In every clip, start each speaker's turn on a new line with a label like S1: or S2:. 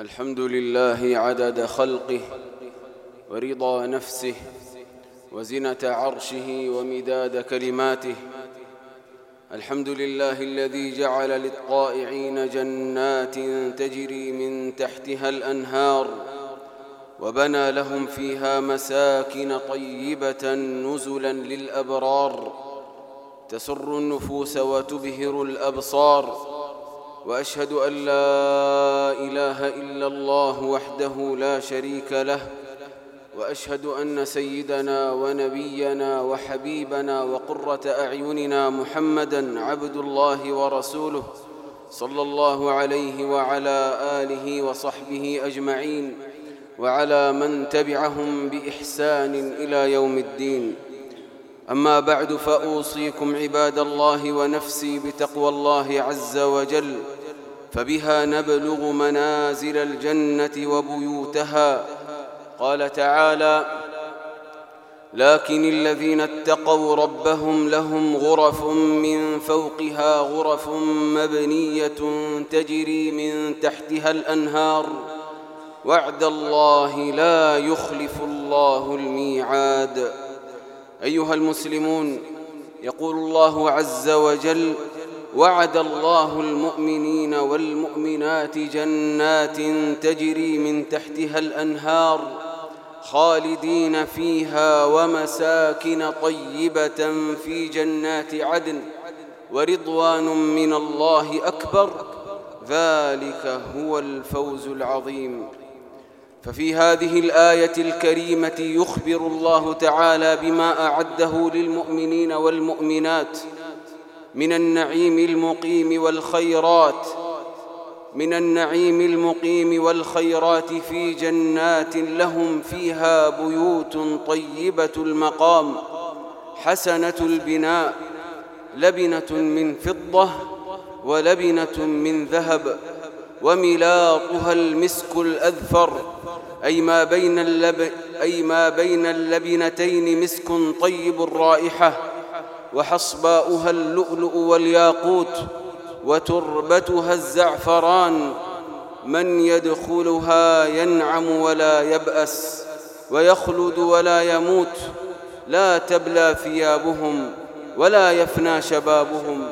S1: الحمد لله عدد خلقه ورضا نفسه وزنة عرشه ومداد كلماته. الحمد لله الذي جعل للطائعين جنات تجري من تحتها الأنهار وبنى لهم فيها مساكن طيبة نزلا للأبرار تسر النفوس وتبهر الأبصار وأشهد أن لا إله إلا الله وحده لا شريك له وأشهد أن سيدنا ونبينا وحبيبنا وقرة أعيننا محمدا عبد الله ورسوله صلى الله عليه وعلى آله وصحبه أجمعين وعلى من تبعهم بإحسان إلى يوم الدين. أما بعد فأوصيكم عباد الله ونفسي بتقوى الله عز وجل. فبها نبلغ منازل الجنة وبيوتها. قال تعالى لكن الذين اتقوا ربهم لهم غرف من فوقها غرف مبنية تجري من تحتها الأنهار. وعد الله لا يخلف الله الميعاد. أيها المسلمون يقول الله عز وجل وعد الله المؤمنين والمؤمنات جنات تجري من تحتها الأنهار خالدين فيها ومساكن طيبة في جنات عدن ورضوان من الله أكبر. ذلك هو الفوز العظيم. ففي هذه الآية الكريمة يخبر الله تعالى بما أعده للمؤمنين والمؤمنات من النعيم المقيم والخيرات من النعيم المقيم والخيرات في جنات لهم فيها بيوت طيبة المقام حسنة البناء لبنة من فضة ولبنة من ذهب وملاطها المسك الأذفر أي ما بين اللب أي ما بين اللبنتين مسك طيب الرائحة. وحصباؤها اللؤلؤ والياقوت وتربتها الزعفران من يدخلها ينعم ولا يبأس ويخلد ولا يموت لا تبلى ثيابهم ولا يفنى شبابهم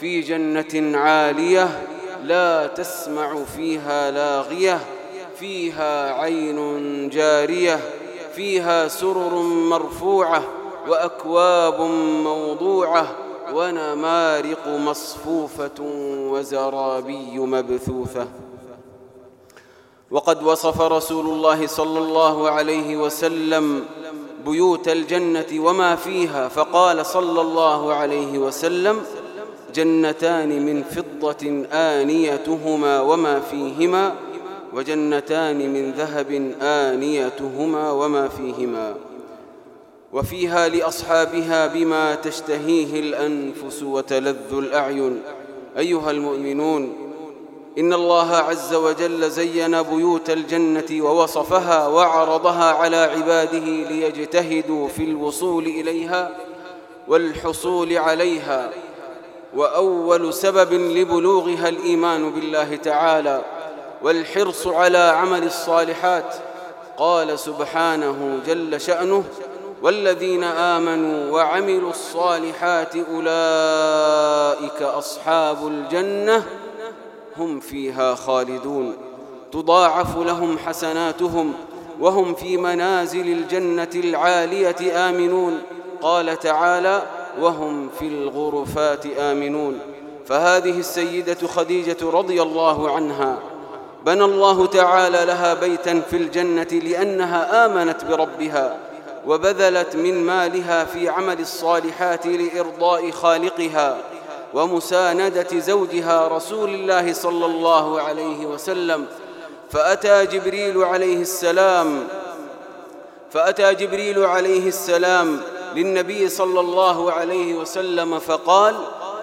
S1: في جنة عالية لا تسمع فيها لاغية فيها عين جارية فيها سرر مرفوعة وأكواب موضوعة ونمارق مصفوفة وزرابي مبثوثة. وقد وصف رسول الله صلى الله عليه وسلم بيوت الجنة وما فيها فقال صلى الله عليه وسلم جنتان من فضة آنيتهما وما فيهما وجنتان من ذهب آنيتهما وما فيهما. وفيها لأصحابها بما تشتهيه الأنفس وتلذ الأعين. أيها المؤمنون إن الله عز وجل زين بيوت الجنة ووصفها وعرضها على عباده ليجتهدوا في الوصول إليها والحصول عليها. وأول سبب لبلوغها الإيمان بالله تعالى والحرص على عمل الصالحات قال سبحانه جل شأنه والذين آمنوا وعملوا الصالحات أولئك أصحاب الجنة هم فيها خالدون. تضاعف لهم حسناتهم وهم في منازل الجنة العالية آمنون. قال تعالى وهم في الغرفات آمنون. فهذه السيدة خديجة رضي الله عنها بنى الله تعالى لها بيتا في الجنة لأنها آمنت بربها. وبذلت من مالها في عمل الصالحات لإرضاء خالقها ومساندة زوجها رسول الله صلى الله عليه وسلم. فأتى جبريل عليه السلام فأتى جبريل عليه السلام للنبي صلى الله عليه وسلم فقال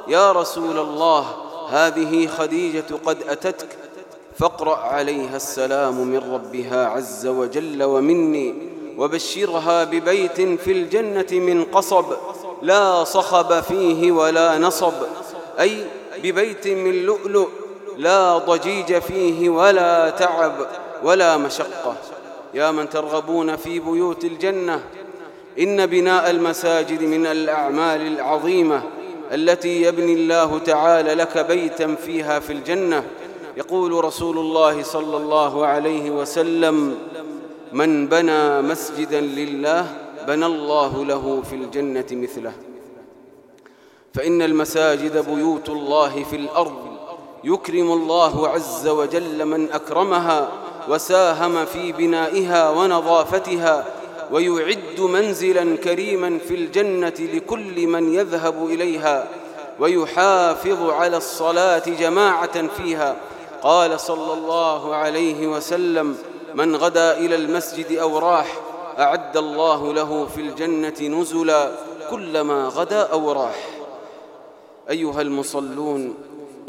S1: يا رسول الله هذه خديجة قد أتتك فاقرأ عليها السلام من ربها عز وجل ومني وبشرها ببيت في الجنة من قصب لا صخب فيه ولا نصب أي ببيت من لؤلؤ لا ضجيج فيه ولا تعب ولا مشقة. يا من ترغبون في بيوت الجنة إن بناء المساجد من الأعمال العظيمة التي يبني الله تعالى لك بيتا فيها في الجنة. يقول رسول الله صلى الله عليه وسلم من بنى مسجدا لله بنى الله له في الجنة مثله. فإن المساجد بيوت الله في الأرض يكرم الله عز وجل من أكرمها وساهم في بنائها ونظافتها ويعد منزلا كريما في الجنة لكل من يذهب إليها ويحافظ على الصلاة جماعة فيها. قال صلى الله عليه وسلم من غدا إلى المسجد أو راح أعد الله له في الجنة نزلا كلما غدا أو راح. أيها المصلون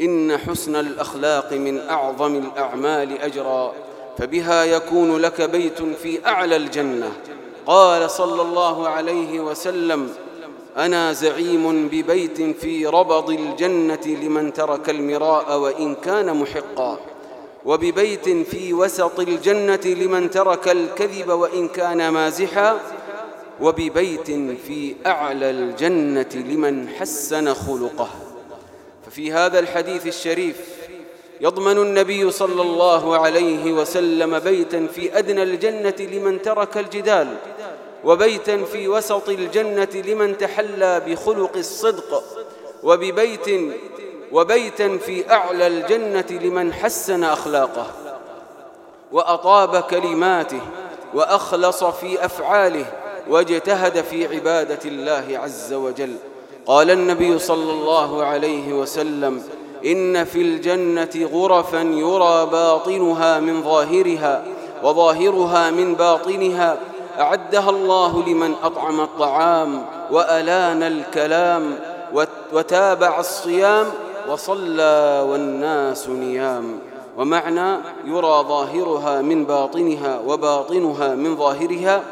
S1: إن حسن الأخلاق من أعظم الأعمال أجرا فبها يكون لك بيت في أعلى الجنة. قال صلى الله عليه وسلم أنا زعيم ببيت في ربض الجنة لمن ترك المراء وإن كان محقا. وببيت في وسط الجنة لمن ترك الكذب وإن كان مازحا وببيت في أعلى الجنة لمن حسن خلقه. ففي هذا الحديث الشريف يضمن النبي صلى الله عليه وسلم بيتا في أدنى الجنة لمن ترك الجدال وبيتا في وسط الجنة لمن تحلى بخلق الصدق وببيت وبيتا في أعلى الجنة لمن حسن أخلاقه وأطاب كلماته وأخلص في أفعاله واجتهد في عبادة الله عز وجل. قال النبي صلى الله عليه وسلم إن في الجنة غرفا يرى باطنها من ظاهرها وظاهرها من باطنها أعدها الله لمن أطعم الطعام وألان الكلام وتابع الصيام وصلى والناس نيام. ومعنى يرى ظاهرها من باطنها وباطنها من ظاهرها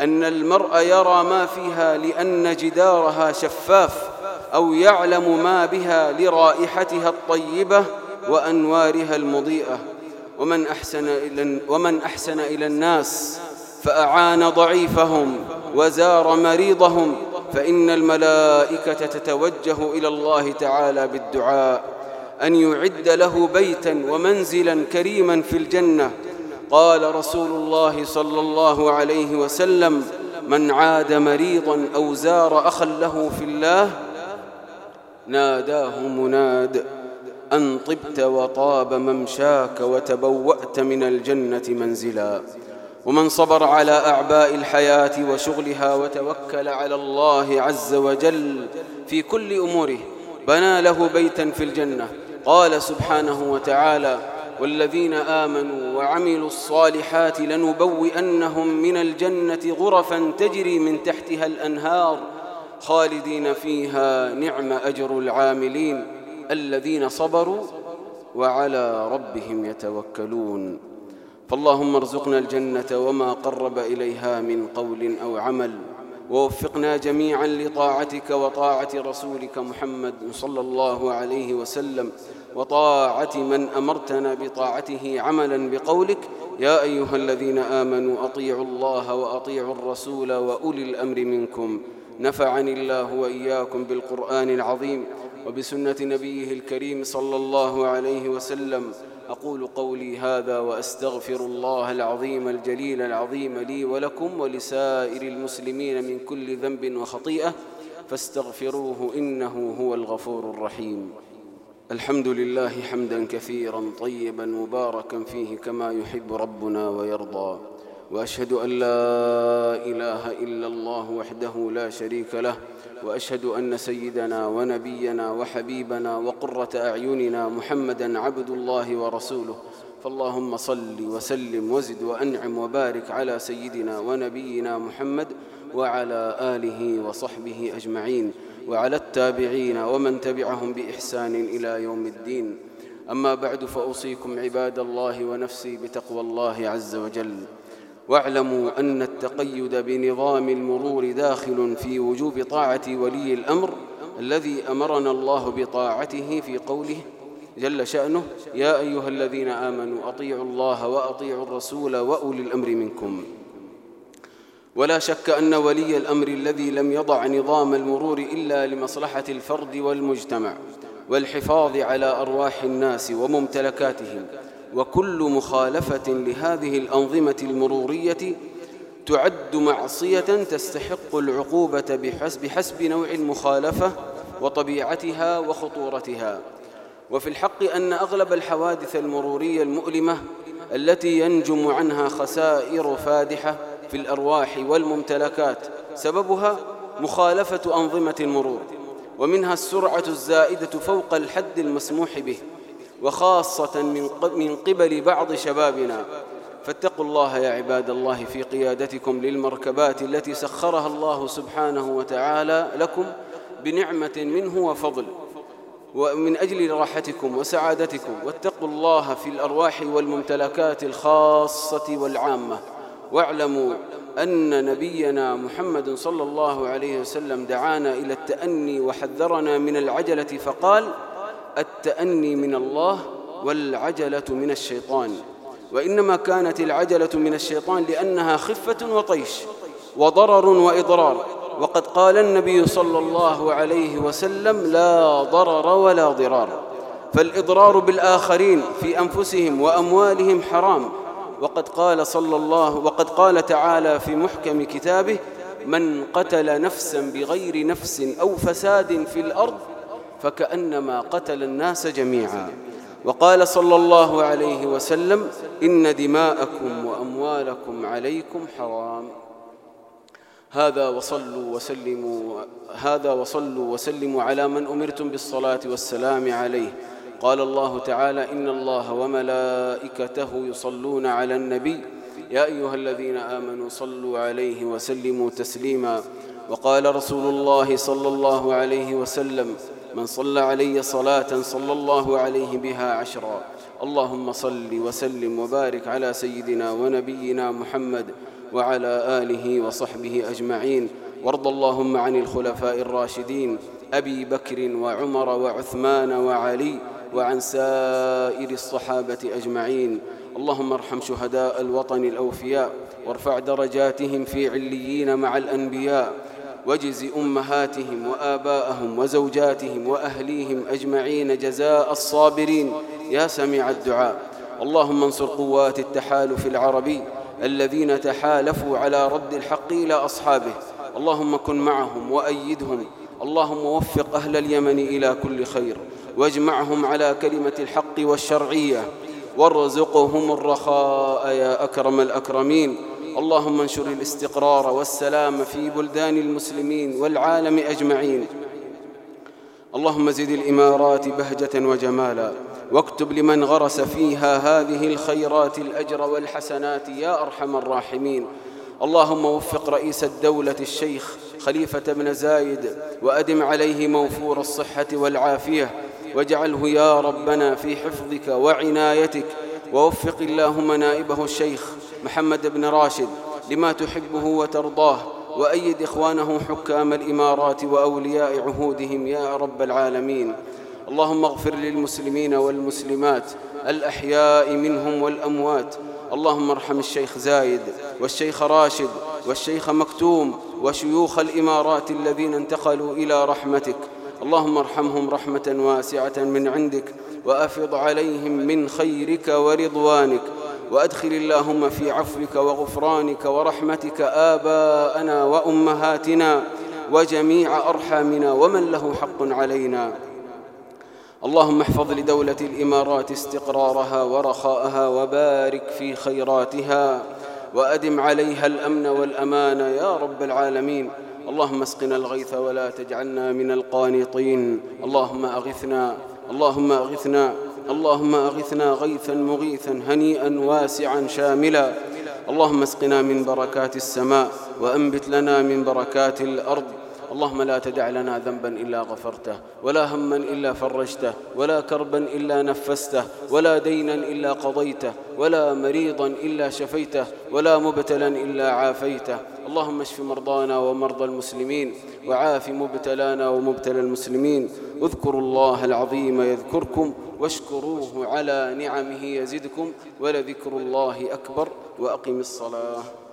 S1: أن المرء يرى ما فيها لأن جدارها شفاف أو يعلم ما بها لرائحتها الطيبة وأنوارها المضيئة. ومن أحسن إلى, ومن أحسن إلى الناس فأعان ضعيفهم وزار مريضهم فإن الملائكة تتوجه إلى الله تعالى بالدعاء أن يعد له بيتا ومنزلا كريما في الجنة. قال رسول الله صلى الله عليه وسلم من عاد مريضا أو زار أخا له في الله ناداه مناد أن طبت وطاب ممشاك وتبوأت من الجنة منزلا. ومن صبر على أعباء الحياة وشغلها وتوكل على الله عز وجل في كل أموره بنى له بيتا في الجنة. قال سبحانه وتعالى والذين آمنوا وعملوا الصالحات لنبوئنهم من الجنة غرفا تجري من تحتها الأنهار خالدين فيها نعم أجر العاملين الذين صبروا وعلى ربهم يتوكلون. فاللهم ارزقنا الجنة وما قرب إليها من قول أو عمل ووفقنا جميعا لطاعتك وطاعة رسولك محمد صلى الله عليه وسلم وطاعة من أمرتنا بطاعته عملا بقولك يا أيها الذين آمنوا أطيعوا الله وأطيعوا الرسول وأولي الأمر منكم نفعني الله وإياكم بالقرآن العظيم وبسنة نبيه الكريم صلى الله عليه وسلم أقول قولي هذا وأستغفر الله العظيم الجليل العظيم لي ولكم ولسائر المسلمين من كل ذنب وخطيئة فاستغفروه إنه هو الغفور الرحيم. الحمد لله حمدا كثيرا طيبا مباركا فيه كما يحب ربنا ويرضى. وأشهد أن لا إله إلا الله وحده لا شريك له وأشهد أن سيدنا ونبينا وحبيبنا وقرة أعيننا محمدا عبد الله ورسوله. فاللهم صل وسلم وزد وأنعم وبارك على سيدنا ونبينا محمد وعلى آله وصحبه أجمعين وعلى التابعين ومن تبعهم بإحسان إلى يوم الدين. أما بعد فأوصيكم عباد الله ونفسي بتقوى الله عز وجل. واعلموا أن التقيد بنظام المرور داخل في وجوب طاعة ولي الأمر الذي أمرنا الله بطاعته في قوله جل شأنه يا أيها الذين آمنوا أطيعوا الله وأطيعوا الرسول وأولي الأمر منكم. ولا شك أن ولي الأمر الذي لم يضع نظام المرور إلا لمصلحة الفرد والمجتمع والحفاظ على أرواح الناس وممتلكاتهم وكل مخالفة لهذه الأنظمة المرورية تعد معصية تستحق العقوبة بحسب, بحسب نوع المخالفة وطبيعتها وخطورتها. وفي الحق أن أغلب الحوادث المرورية المؤلمة التي ينجم عنها خسائر فادحة في الأرواح والممتلكات سببها مخالفة أنظمة المرور ومنها السرعة الزائدة فوق الحد المسموح به. وخاصة من قبل بعض شبابنا. فاتقوا الله يا عباد الله في قيادتكم للمركبات التي سخرها الله سبحانه وتعالى لكم بنعمة منه وفضل ومن أجل راحتكم وسعادتكم. واتقوا الله في الأرواح والممتلكات الخاصة والعامة. واعلموا أن نبينا محمد صلى الله عليه وسلم دعانا إلى التأني وحذرنا من العجلة فقال التأني من الله والعجلة من الشيطان وإنما كانت العجلة من الشيطان لأنها خفة وطيش وضرر وإضرار وقد قال النبي صلى الله عليه وسلم لا ضرر ولا ضرار فالإضرار بالآخرين في أنفسهم وأموالهم حرام وقد قال صلى الله وقد قال تعالى في محكم كتابه من قتل نفسا بغير نفس أو فساد في الأرض فكأنما قتل الناس جميعا. وقال صلى الله عليه وسلم إن دماءكم وأموالكم عليكم حرام. هذا وصلوا وسلموا هذا وصلوا وسلموا على من أمرتم بالصلاة والسلام عليه. قال الله تعالى إن الله وملائكته يصلون على النبي. يا أيها الذين آمنوا صلوا عليه وسلموا تسليما. وقال رسول الله صلى الله عليه وسلم من صلى علي صلاة صلى الله عليه بها عشرا. اللهم صل وسلم وبارك على سيدنا ونبينا محمد وعلى آله وصحبه أجمعين. وارض اللهم عن الخلفاء الراشدين أبي بكر وعمر وعثمان وعلي وعن سائر الصحابة أجمعين. اللهم ارحم شهداء الوطن الأوفياء وارفع درجاتهم في عليين مع الأنبياء. واجز أمهاتهم وآباءهم وزوجاتهم وأهليهم أجمعين جزاء الصابرين. يا سميع الدعاء اللهم انصر قوات التحالف العربي الذين تحالفوا على رد الحق إلى أصحابه. اللهم كن معهم وأيدهم. اللهم وفق أهل اليمن إلى كل خير. واجمعهم على كلمة الحق والشرعية. وارزقهم الرخاء يا أكرم الأكرمين. اللهم انشر الاستقرار والسلام في بلدان المسلمين والعالم أجمعين. اللهم زد الإمارات بهجة وجمالا واكتب لمن غرس فيها هذه الخيرات الأجر والحسنات يا أرحم الراحمين. اللهم وفق رئيس الدولة الشيخ خليفة بن زايد وأدم عليه موفور الصحة والعافية. واجعله يا ربنا في حفظك وعنايتك. ووفق اللهم نائبه الشيخ محمد بن راشد لما تحبه وترضاه وأيد إخوانه حكام الإمارات وأولياء عهودهم يا رب العالمين. اللهم اغفر للمسلمين والمسلمات الأحياء منهم والأموات. اللهم ارحم الشيخ زايد والشيخ راشد والشيخ مكتوم وشيوخ الإمارات الذين انتقلوا إلى رحمتك. اللهم ارحمهم رحمة واسعة من عندك وأفض عليهم من خيرك ورضوانك. وأدخل اللهم في عفوك وغفرانك ورحمتك آباءنا وأمهاتنا وجميع أرحامنا ومن له حق علينا. اللهم احفظ لدولة الإمارات استقرارها ورخاءها وبارك في خيراتها وأدم عليها الأمن والأمان يا رب العالمين. اللهم اسقنا الغيث ولا تجعلنا من القانطين. اللهم أغثنا اللهم أغثنا اللهم أغثنا غيثا مغيثا هنيئا واسعا شاملا. اللهم اسقنا من بركات السماء وأنبت لنا من بركات الأرض. اللهم لا تدع لنا ذنبا إلا غفرته ولا هما إلا فرجته ولا كربا إلا نفسته ولا دينا إلا قضيته ولا مريضا إلا شفيته ولا مبتلا إلا عافيته. اللهم اشف مرضانا ومرضى المسلمين وعاف مبتلانا ومبتلى المسلمين. اذكروا الله العظيم يذكركم واشكروه على نعمه يزدكم ولذكر الله أكبر وأقم الصلاة.